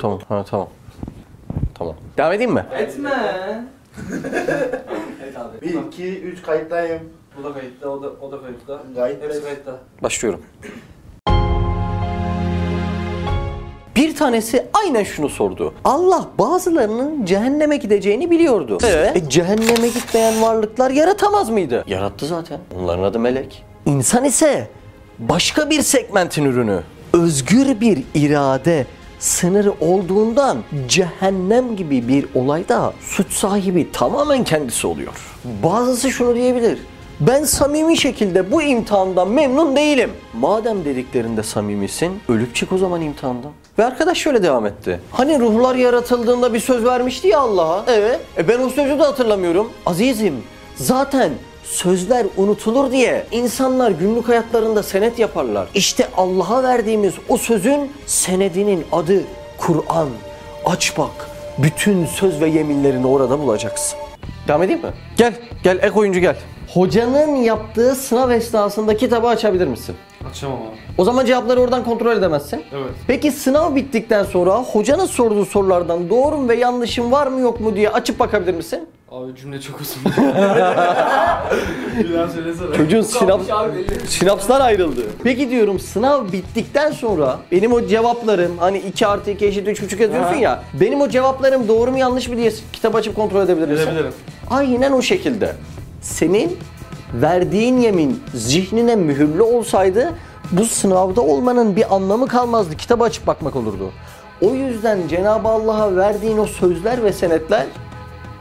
Tamam. Ha tamam. Tamam. Devam edeyim mi? Etme. evet abi. 1, 2, 3 kayıttayım. Bu da kayıtta, o da, o da kayıtta. Gayet Hepsi kayıtta. Başlıyorum. Bir tanesi aynen şunu sordu. Allah bazılarının cehenneme gideceğini biliyordu. E, cehenneme gitmeyen varlıklar yaratamaz mıydı? Yarattı zaten. Onların adı melek. İnsan ise başka bir segmentin ürünü. Özgür bir irade sınırı olduğundan cehennem gibi bir olayda suç sahibi tamamen kendisi oluyor. Bazısı şunu diyebilir. Ben samimi şekilde bu imtihandan memnun değilim. Madem dediklerinde samimisin, ölüp çık o zaman imtihandan. Ve arkadaş şöyle devam etti. Hani ruhlar yaratıldığında bir söz vermişti ya Allah'a. Evet. E ben o sözü de hatırlamıyorum. Azizim, zaten sözler unutulur diye insanlar günlük hayatlarında senet yaparlar. İşte Allah'a verdiğimiz o sözün senedinin adı Kur'an. Aç bak. Bütün söz ve yeminlerini orada bulacaksın. Devam edeyim mi? Gel, gel ek oyuncu gel. Hocanın yaptığı sınav esnasında kitabı açabilir misin? Açamam abi. O zaman cevapları oradan kontrol edemezsin. Evet. Peki sınav bittikten sonra hocanın sorduğu sorulardan doğrum ve yanlışım var mı yok mu diye açıp bakabilir misin? Abi cümle çok uzun. Daha söylesene. Çocuğun sinaps, sinapslar ayrıldı. Peki diyorum sınav bittikten sonra benim o cevaplarım hani 2 artı 2 eşit 3,5 yazıyorsun Aha. ya benim o cevaplarım doğru mu yanlış mı diye kitap açıp kontrol edebilir misin? Edebilirim. Aynen o şekilde. Senin verdiğin yemin zihnine mühürlü olsaydı bu sınavda olmanın bir anlamı kalmazdı. Kitabı açıp bakmak olurdu. O yüzden Cenab-ı Allah'a verdiğin o sözler ve senetler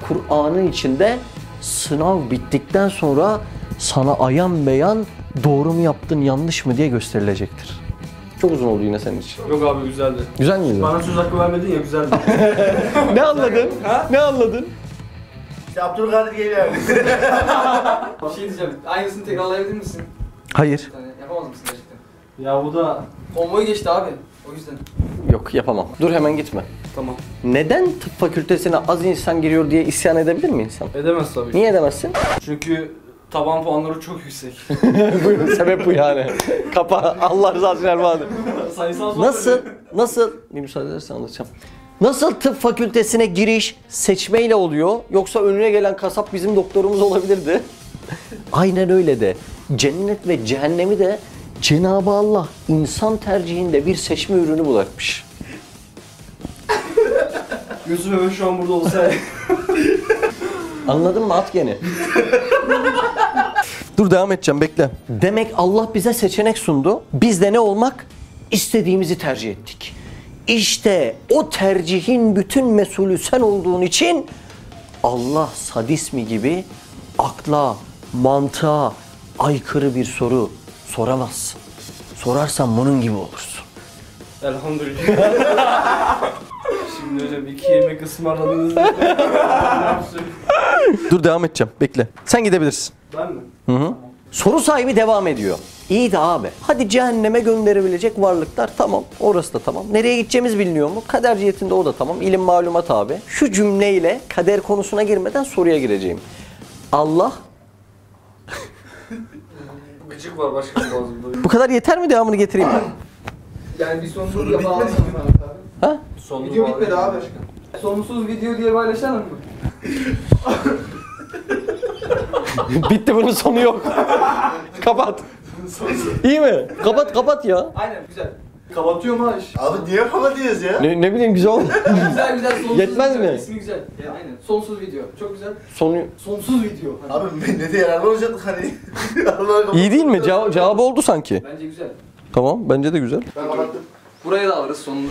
Kur'an'ın içinde sınav bittikten sonra sana ayan beyan doğru mu yaptın yanlış mı diye gösterilecektir. Çok uzun oldu yine senin için. Yok abi güzeldi. Güzel miydi? Bana söz hakkı vermedin ya güzeldi. ne anladın? Ne anladın? İşte Abdülkadir geliyor. Bir şey diyeceğim. Aynısını tekrarlayabilir misin? Hayır. Tane. Yapamaz mısın gerçekten? ya bu da... Konvoy geçti abi. O yüzden. Yok yapamam. Dur hemen gitme. Tamam. Neden tıp fakültesine az insan giriyor diye isyan edebilir mi insan? Edemez tabii ki. Niye edemezsin? Çünkü taban puanları çok yüksek. Buyurun sebep bu yani. Kapa Allah rızası için. Sayısal zor Nasıl, nasıl, bir müsaade edersen anlatacağım. Nasıl tıp fakültesine giriş seçmeyle oluyor yoksa önüne gelen kasap bizim doktorumuz olabilirdi. Aynen öyle de cennet ve cehennemi de Cenab-ı Allah insan tercihinde bir seçme ürünü bırakmış. Yusuf Efe şu an burada olsaydı. Anladın mı at gene? Dur devam edeceğim bekle. Demek Allah bize seçenek sundu. Biz de ne olmak? İstediğimizi tercih ettik. İşte o tercihin bütün mesulü sen olduğun için Allah sadismi gibi akla, mantığa aykırı bir soru soramazsın. Sorarsan bunun gibi olursun. Elhamdülillah. Şimdi hocam iki yemek ısmarladığınızda Dur devam edeceğim. Bekle. Sen gidebilirsin. Ben mi? Hı hı. Soru sahibi devam ediyor. İyi de abi. Hadi cehenneme gönderebilecek varlıklar tamam. Orası da tamam. Nereye gideceğimiz biliniyor mu? Kader cihetinde o da tamam. İlim malumat abi. Şu cümleyle kader konusuna girmeden soruya gireceğim. Allah Gıcık var başka bir boğazımda. bu kadar yeter mi devamını getireyim ben? Yani bir sonsuz Soru bitmedi Ha? Sonunu Video bitmedi abi. Sonsuz video diye paylaşalım mı? Bitti bunun sonu yok. kapat. İyi mi? Kapat kapat ya. Aynen güzel. Kapatıyor mu aş? Abi niye kapatıyoruz ya? Ne, ne bileyim güzel oldu. Güzel güzel sonsuz Yetmez video. mi? İsmi güzel. Ya, aynen. Sonsuz video. Çok güzel. Sonu Sonsuz video. Hani. Abi ne de yararlı olacaktık hani. İyi değil mi? Ceva- cevabı oldu sanki. Bence güzel. Tamam bence de güzel. Ben kapattım. Buraya da alırız sonunu.